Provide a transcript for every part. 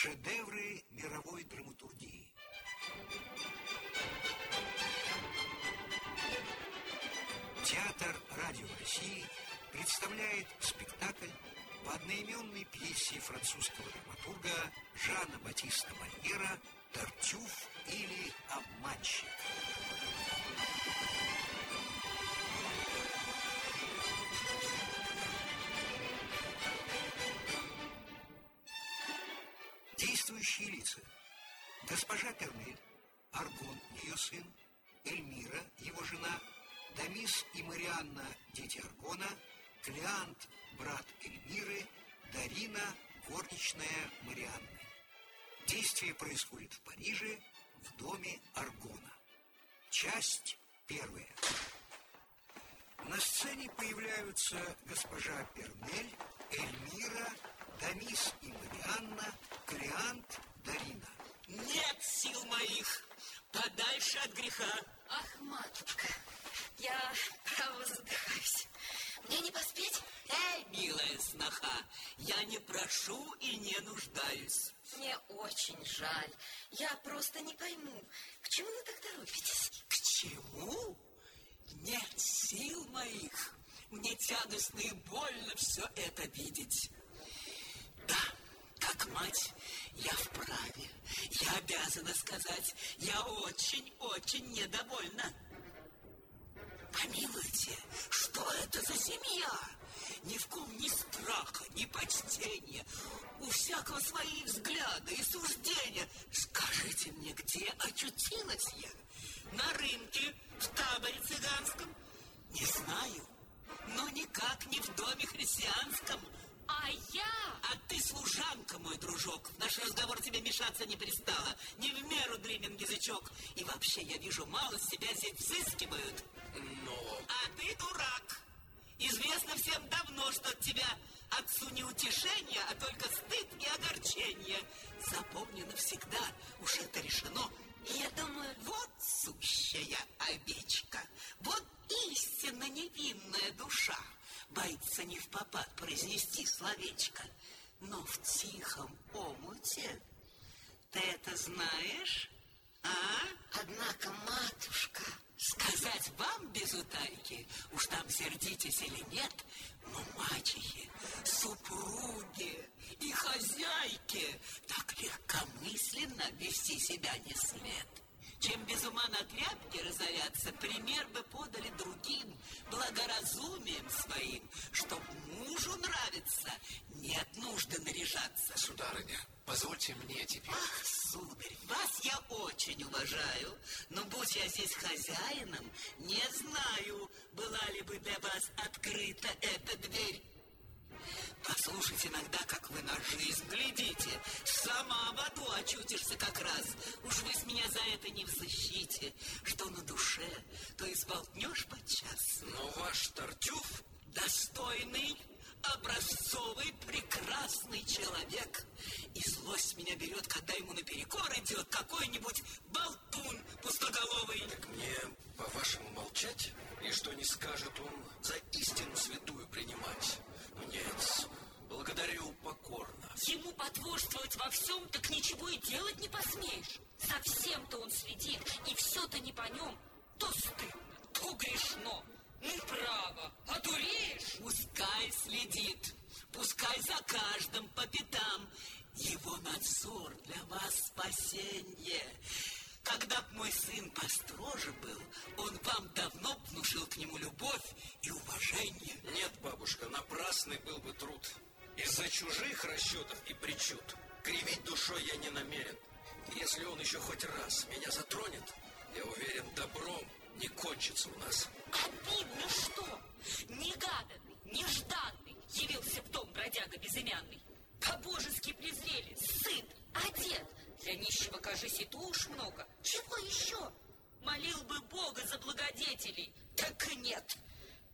шедевры мировой драматургии. Театр радио России представляет спектакль по одноименной пьесе французского драматурга Жана Батиста Мольера «Тартюф» или «Обманщик». Действующие лица. Госпожа Пермель, Аргон, ее сын, Эльмира, его жена, Дамис и Марианна, дети Аргона, Клеант, брат Эльмиры, Дарина, горничная Марианны. Действие происходит в Париже, в доме Аргона. Часть первая. На сцене появляются госпожа Пермель, Эльмира, Дамис и Марианна, Клеант, Дарина. Нет сил моих, подальше от греха. Ах, матушка, я, право, задыхаюсь. Мне не поспеть? Эй, милая сноха, я не прошу и не нуждаюсь. Мне очень жаль. Я просто не пойму, к чему вы так торопитесь? К чему? Нет сил моих. Мне тягостно и больно все это видеть. Как мать, я вправе. Я обязана сказать, я очень-очень недовольна. Помилуйте, что это за семья? Ни в ком ни страха, ни почтения. У всякого свои взгляды и суждения. Скажите мне, где очутилась я? На рынке, в таборе цыганском? Не знаю, но никак не в доме христианском. А я? А ты служанка, мой дружок. В наш разговор тебе мешаться не пристало. Не в меру длинен язычок. И вообще, я вижу, мало себя здесь взыскивают. Но... А ты дурак. Известно всем давно, что от тебя отцу не утешение, а только стыд и огорчение. Запомни навсегда, уж это решено. Я думаю... Вот сущая овечка, вот истинно невинная душа. Боится не в попад произнести словечко, но в тихом омуте. Ты это знаешь, а? Однако, матушка... Сказать вам без утайки, уж там сердитесь или нет, но мачехи, супруги и хозяйки так легкомысленно вести себя не след. Чем без ума на тряпке разоряться, пример бы подали другим, благоразумием своим, чтоб мужу нравится, нет нужды наряжаться. Сударыня, позвольте мне теперь... Ах, сударь, вас я очень уважаю, но будь я здесь хозяином, не знаю, была ли бы для вас открыта эта дверь. Послушайте иногда, как вы на жизнь глядите. Сама в аду очутишься как раз. Уж вы с меня за это не взыщите. Что на душе, то изболтнешь подчас. Но ваш Тартюф... Достойный, образцовый, прекрасный человек. И злость меня берет, когда ему наперекор идет какой-нибудь болтун пустоголовый. Так мне, по-вашему, молчать? И что не скажет он, за истину святую принимать? Ну, Нет, благодарю покорно. Ему потворствовать во всем, так ничего и делать не посмеешь. Совсем-то он следит, и все-то не по нем. То стыдно, то грешно. Ну, право, одуреешь? Пускай следит, пускай за каждым по пятам. Его надзор для вас спасение. Когда б мой сын построже был, он вам давно внушил к нему любовь и уважение. Нет, бабушка, напрасный был бы труд. Из-за чужих расчетов и причуд кривить душой я не намерен. Если он еще хоть раз меня затронет, я уверен, добром не кончится у нас. Обидно что? Негаданный, нежданный явился в дом бродяга безымянный. По-божески презрели, сыт, одет. Для нищего, кажись, и то уж много. Чего еще? Молил бы Бога за благодетелей. Так и нет.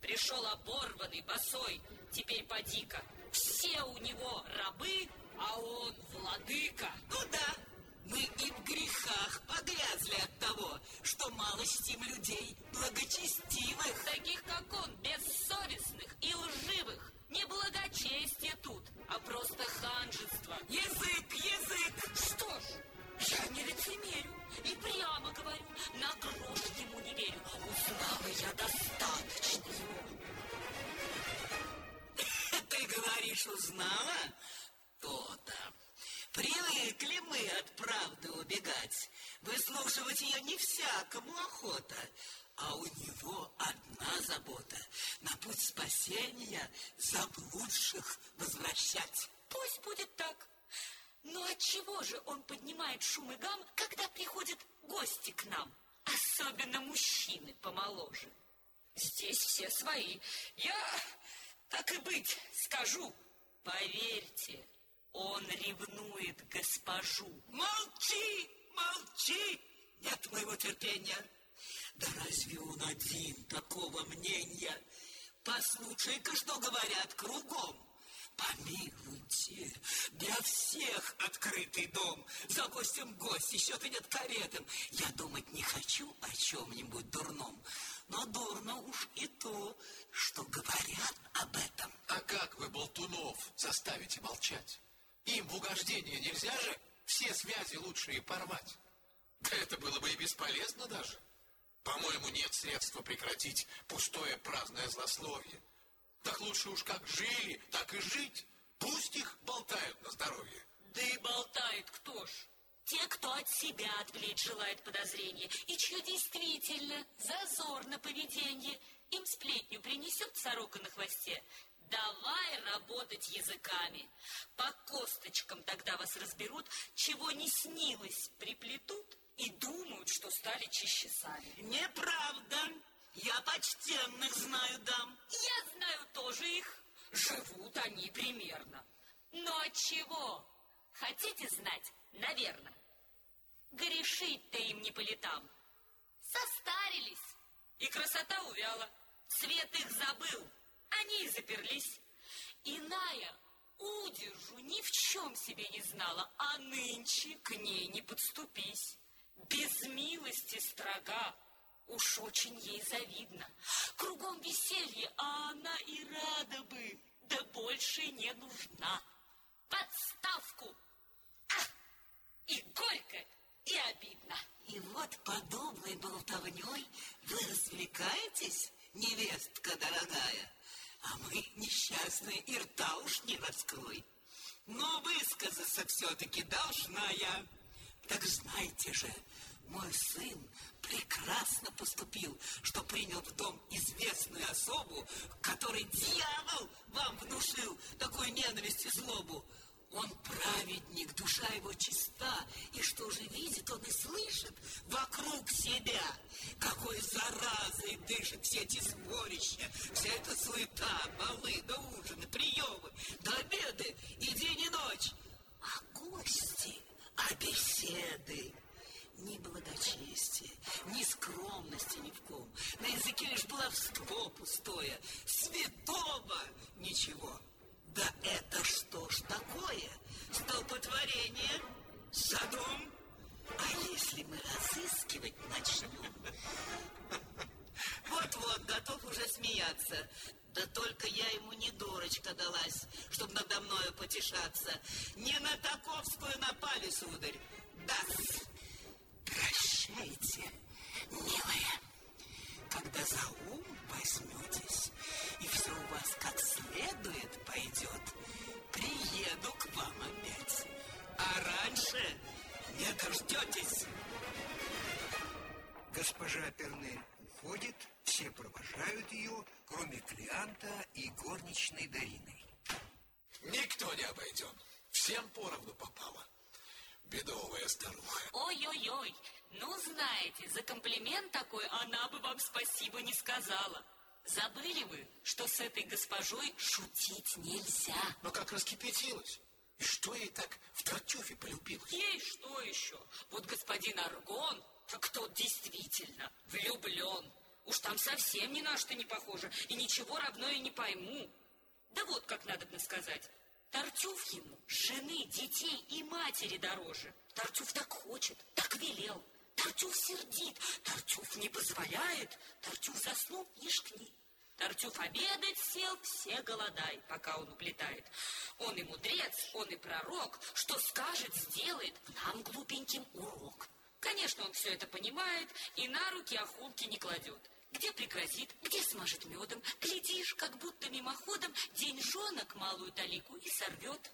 Пришел оборванный, босой. Теперь поди-ка. Все все у него рабы, а он владыка. Ну да, мы и в грехах погрязли от того, что мало чтим людей благочестивых. Таких, как он, бессовестных и лживых. Не благочестие тут, а просто ханжество. Язык, язык! Что ж, я не лицемерю и прямо говорю, на грош ему не верю. Узнала я достаточно. Говоришь, узнала? То-то. Привыкли мы от правды убегать. Выслушивать ее не всякому охота. А у него одна забота — на путь спасения заблудших возвращать. Пусть будет так. Но от чего же он поднимает шум и гам, когда приходят гости к нам? Особенно мужчины помоложе. Здесь все свои. Я, так и быть, скажу. Поверьте, он ревнует госпожу. Молчи, молчи! Нет моего терпения. Да разве он один такого мнения? Послушай-ка, что говорят кругом. Помилуйте, для всех открытый дом. За гостем гость, еще нет каретом. Я думать не хочу о чем-нибудь дурном, но дурно уж и то, что говорят об этом. А как вы болтунов заставите молчать? Им в угождение нельзя же все связи лучшие порвать. Да это было бы и бесполезно даже. По-моему, нет средства прекратить пустое праздное злословие. Так лучше уж как жили, так и жить. Пусть их болтают на здоровье. Да и болтает кто ж? Те, кто от себя отвлечь желает подозрения, и чье действительно зазорно поведение, им сплетню принесет сорока на хвосте. Давай работать языками. По косточкам тогда вас разберут, чего не снилось, приплетут и думают, что стали чище сами. Неправда. Я почтенных знаю дам. Я знаю тоже их. Живут они примерно. Но от чего? Хотите знать? Наверное. Грешить-то им не по летам. Состарились. И красота увяла. Цвет их забыл. Они и заперлись. Иная удержу ни в чем себе не знала, а нынче к ней не подступись. Без милости строга, Уж очень ей завидно. Кругом веселье, а она и рада бы, да больше не нужна. Подставку! И горько, и обидно. И вот подобной болтовней вы развлекаетесь, невестка дорогая, а мы, несчастные, и рта уж не раскрой. Но высказаться все-таки должна я. Так знайте же, мой сын прекрасно поступил, что принял в дом известную особу, которой дьявол вам внушил такую ненависть и злобу. Он праведник, душа его чиста, и что же видит он и слышит вокруг себя? Какой заразой дышит все эти сборища, вся эта суета, балы, да ужины, приемы, да обеды и день и ночь. А гости, а беседы, ни благочестия, ни скромности ни в ком. На языке лишь баловство пустое, святого ничего. Да это что ж такое? Столпотворение? Садом? А если мы разыскивать начнем? Вот-вот, готов уже смеяться. Да только я ему не дурочка далась, чтобы надо мною потешаться. Не на таковскую напали, сударь. Да, Прощайте, милая. Когда за ум возьметесь, и все у вас как следует пойдет, приеду к вам опять. А раньше не дождетесь. Госпожа Пернель уходит, все провожают ее, кроме Клеанта и горничной Дарины. Никто не обойден. Всем поровну попало бедовая старуха. Ой-ой-ой, ну знаете, за комплимент такой она бы вам спасибо не сказала. Забыли вы, что с этой госпожой шутить нельзя? Но как раскипятилась. И что ей так в Тартюфе полюбилось? Ей что еще? Вот господин Аргон, так тот действительно влюблен. Уж там совсем ни на что не похоже, и ничего родное не пойму. Да вот как надо бы сказать. Тартюф жены, детей и матери дороже. Тартюф так хочет, так велел. Тартюф сердит, Тартюф не позволяет. Тартюф заснул, не шкни. Тартюф обедать сел, все голодай, пока он уплетает. Он и мудрец, он и пророк, что скажет, сделает, нам глупеньким урок. Конечно, он все это понимает и на руки охулки не кладет. Где пригрозит, где смажет медом, глядишь, как будто мимоходом деньжонок малую талику и сорвет.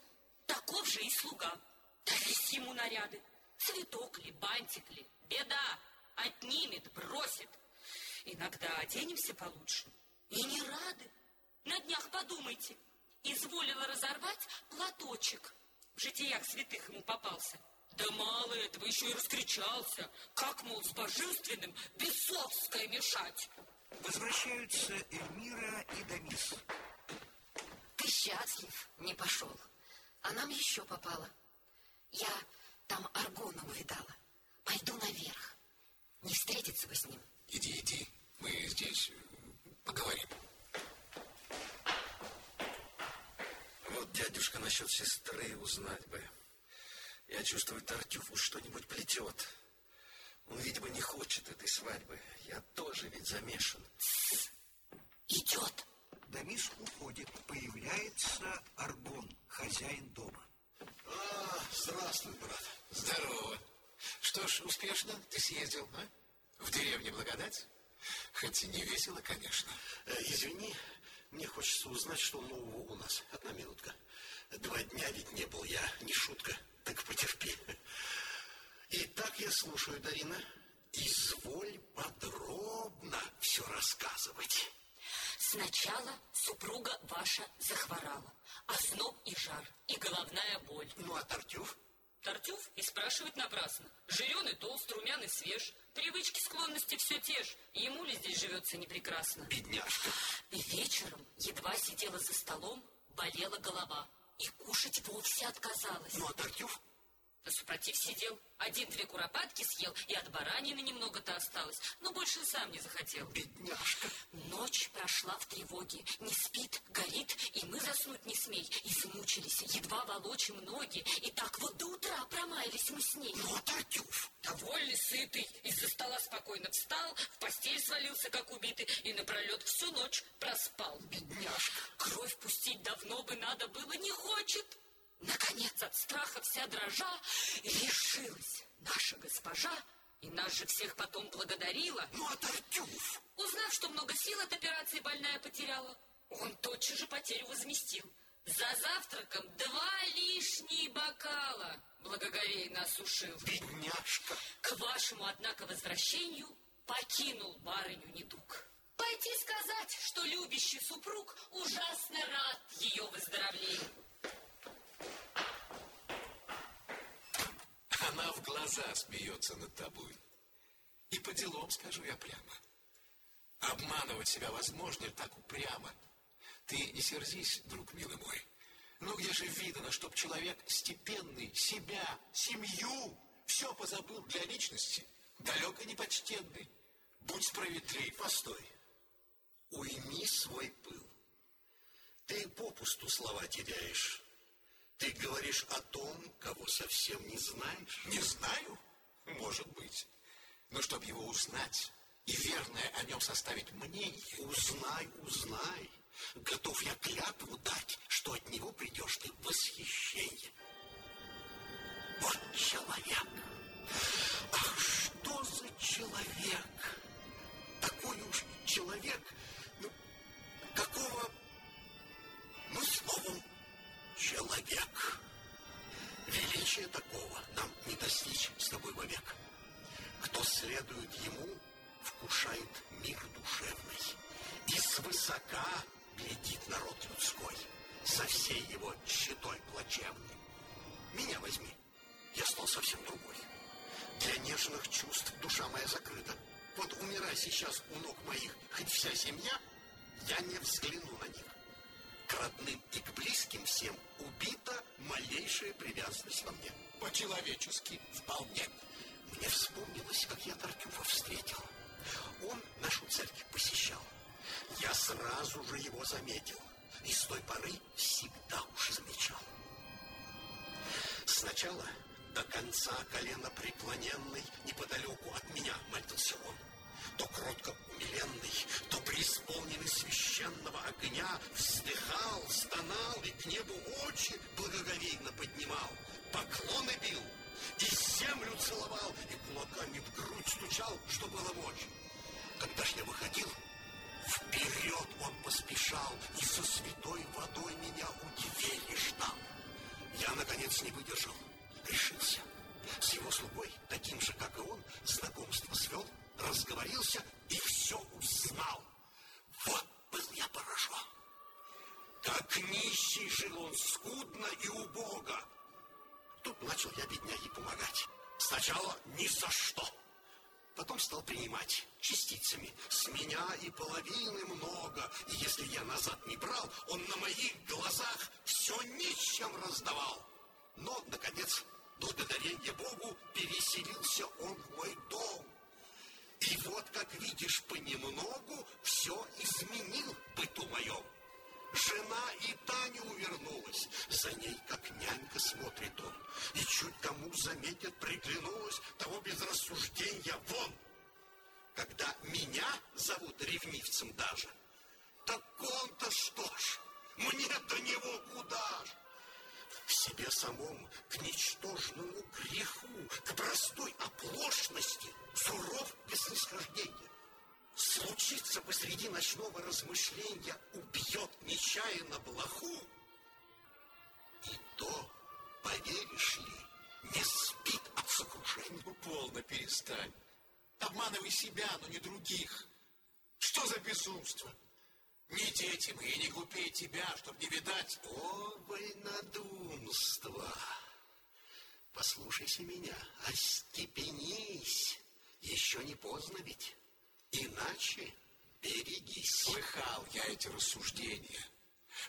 Таков же и слуга. Дались ему наряды. Цветок ли, бантик ли, беда. Отнимет, бросит. Иногда оденемся получше. И не рады. На днях подумайте. Изволила разорвать платочек. В житиях святых ему попался. Да мало этого, еще и раскричался. Как, мол, с божественным бесовское мешать? Возвращаются Эльмира и Дамис. Ты счастлив, не пошел. А нам еще попало. Я там Аргона увидала. Пойду наверх. Не встретиться бы с ним. Иди, иди. Мы здесь э, поговорим. Вот дядюшка насчет сестры узнать бы. Я чувствую, Тартюф уж что-нибудь плетет. Он, видимо, не хочет этой свадьбы. Я тоже ведь замешан. Идет. Дамис уходит. Появляется Аргон, хозяин дома. А, здравствуй, брат. Здорово. Что ж, успешно ты съездил, а? В деревне Благодать? Хоть и не весело, конечно. Э, Извини, мне хочется узнать, что нового у нас. Одна минутка. Два дня ведь не был я, не шутка. Так потерпи. Итак, я слушаю, Дарина. Изволь подробно все рассказывать. Сначала супруга ваша захворала. Озноб и жар, и головная боль. Ну, а Тартюф? Тартюф и спрашивать напрасно. Жирен и толст, румян и свеж. Привычки, склонности все те ж. Ему ли здесь живется не прекрасно? Бедняжка. И вечером едва сидела за столом, болела голова. И кушать вовсе отказалась. Ну, а Тартюф? Да супротив сидел. Один-две куропатки съел, и от баранины немного-то осталось. Но больше сам не захотел. Бедняжка. Ночь прошла в тревоге. Не спит, горит, и мы заснуть не смей. Измучились, едва волочим ноги. И так вот до утра промаялись мы с ней. Ну, Тартюф? Довольный, сытый, из-за стола спокойно встал, в постель свалился, как убитый, и напролет всю ночь проспал. Бедняжка. Кровь пустить давно бы надо было, не хочет. Наконец, от страха вся дрожа, решилась наша госпожа, и нас же всех потом благодарила. Ну, а Тартюф? Узнав, что много сил от операции больная потеряла, он тотчас же потерю возместил. За завтраком два лишние бокала благоговейно осушил. Бедняжка. К вашему, однако, возвращению покинул барыню недуг. Пойти сказать, что любящий супруг ужасно рад ее выздоровлению. Она в глаза смеется над тобой. И по делам скажу я прямо. Обманывать себя возможно так упрямо? Ты не сердись, друг милый мой. Ну где же видно, чтоб человек степенный, себя, семью, все позабыл для личности, далеко непочтенный. Будь справедлив. Постой. Уйми свой пыл. Ты попусту слова теряешь. Ты говоришь о том, кого совсем не знаешь. Не знаю, может быть. Но чтобы его узнать и верное о нем составить мнение, Узнай, узнай. Готов я клятву дать, что от него придешь ты в восхищение. Вот человек. Ах, что за человек? Такой уж человек, ну, какого, ну, словом, человек. Величия такого нам не достичь с тобой вовек. Кто следует ему, вкушает мир душевный. И свысока глядит народ людской, со всей его щитой плачевной. Меня возьми, я стал совсем другой. Для нежных чувств душа моя закрыта. Вот умирай сейчас у ног моих хоть вся семья, я не взгляну на них. К родным и к близким всем убита малейшая привязанность во мне. по-человечески вполне. Мне вспомнилось, как я Тартюфа встретил. Он нашу церковь посещал. Я сразу же его заметил. И с той поры всегда уж замечал. Сначала до конца колено преклоненный неподалеку от меня молился он. То кротко умиленный, то преисполненный священного огня вздыхал, стонал и к небу очи благоговейно поднимал, поклоны бил и землю целовал и кулаками в грудь стучал, что было мочь. Когда ж я выходил, вперед он поспешал и со святой водой меня у двери ждал. Я, наконец, не выдержал, решился. С его слугой, таким же, как и он, знакомство свел, разговорился и все узнал. Вот был я поражен. Как нищий жил он скудно и убого. Тут начал я бедняге помогать. Сначала ни за что. Потом стал принимать частицами. С меня и половины много. И если я назад не брал, он на моих глазах все нищим раздавал. Но, наконец, благодарение Богу, переселился он в мой дом. И вот, как видишь, понемногу все изменил быту моем. Жена и та не увернулась. За ней, как нянька, смотрит он. И чуть кому заметит, приглянулась, того без рассуждения вон. Когда меня зовут ревнивцем даже, так он-то что ж, мне до него куда ж? К себе самом, к ничтожному греху, к простой оплошности, суров без снисхождения случится посреди ночного размышления, убьет нечаянно блоху, и то, поверишь ли, не спит от сокрушения. Ну, полно перестань. Обманывай себя, но не других. Что за безумство? Не дети мы и не глупее тебя, чтоб не видать. О, вольнодумство! Послушайся меня, остепенись. Еще не поздно ведь. Иначе берегись. Слыхал я эти рассуждения.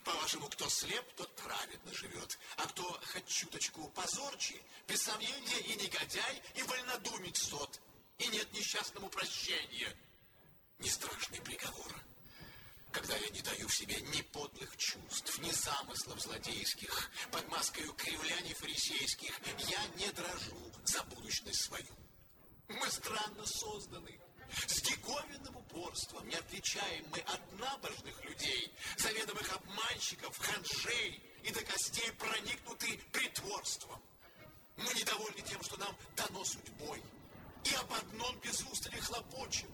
По-вашему, кто слеп, тот праведно живет, а кто хоть чуточку позорче, без сомнения и негодяй, и вольнодумец тот, и нет несчастному прощения. Не страшный приговор, когда я не даю в себе ни подлых чувств, ни замыслов злодейских, под маскою кривляний фарисейских, я не дрожу за будущность свою. Мы странно созданы, с диковинным упорством не отличаем мы от набожных людей, заведомых обманщиков, ханжей и до костей проникнуты притворством. Мы недовольны тем, что нам дано судьбой, и об одном без устали хлопочем,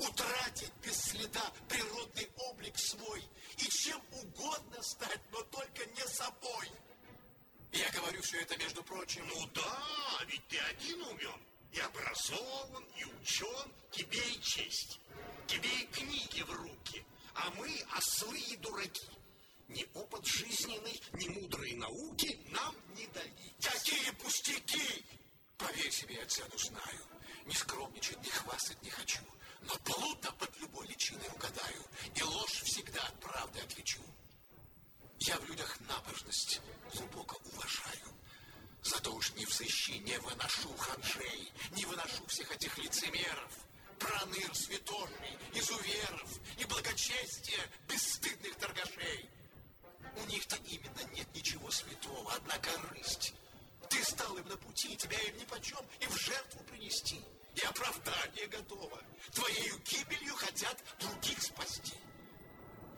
утратить без следа природный облик свой и чем угодно стать, но только не собой. Я говорю все это, между прочим. Ну да, ведь ты один умен и образован, и учен, тебе и честь. Тебе и книги в руки, а мы ослы и дураки. Ни опыт жизненный, ни мудрые науки нам не дали. Какие пустяки! Поверь себе, я цену знаю. Не скромничать, не хвастать не хочу. Но плутно под любой личиной угадаю. И ложь всегда от правды отличу. Я в людях набожность глубоко уважаю. Зато уж не взыщи, не выношу ханжей, не выношу всех этих лицемеров, проныр святошей, изуверов и благочестия бесстыдных торгашей. У них-то именно нет ничего святого, одна корысть. Ты стал им на пути, тебя им нипочем и в жертву принести. И оправдание готово. Твоею гибелью хотят других спасти.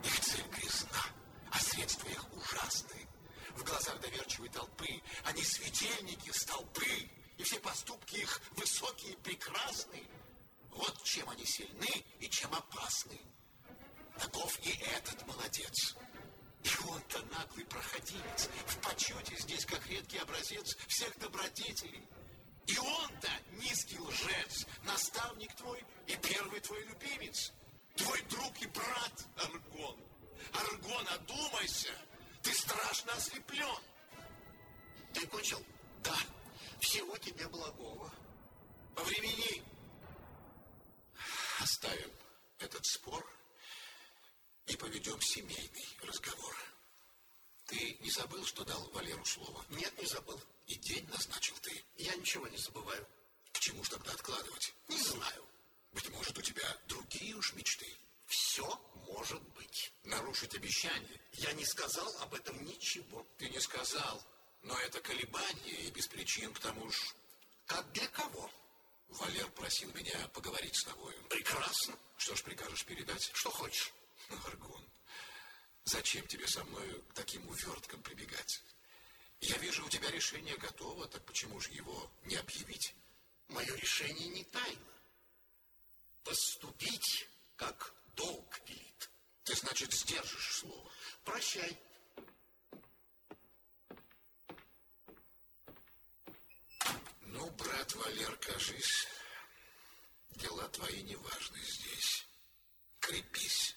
Их цель грязна, а средства их ужасны в глазах доверчивой толпы. Они светильники, столпы, и все поступки их высокие прекрасны. Вот чем они сильны и чем опасны. Таков и этот молодец. И он-то наглый проходимец, в почете здесь как редкий образец всех добродетелей. И он-то низкий лжец, наставник твой и первый твой любимец, твой друг и брат Аргон. Аргон, одумайся, ты страшно ослеплен. Ты кончил? Да. Всего тебе благого. По времени оставим этот спор и поведем семейный разговор. Ты не забыл, что дал Валеру слово? Нет, не забыл. И день назначил ты? Я ничего не забываю. Почему ж тогда откладывать? Не знаю. Быть может, у тебя другие уж мечты? Все может быть. Нарушить обещание? Я не сказал об этом ничего. Ты не сказал, но это колебание и без причин к тому же. Как для кого? Валер просил меня поговорить с тобой. Прекрасно. Что ж прикажешь передать? Что хочешь. Аргон, зачем тебе со мной к таким уверткам прибегать? Я вижу, у тебя решение готово, так почему же его не объявить? Мое решение не тайно. Поступить, как долг велит. Ты, значит, сдержишь слово. Прощай. Ну, брат Валер, кажись, дела твои не важны здесь. Крепись.